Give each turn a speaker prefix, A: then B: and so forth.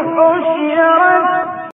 A: أشرت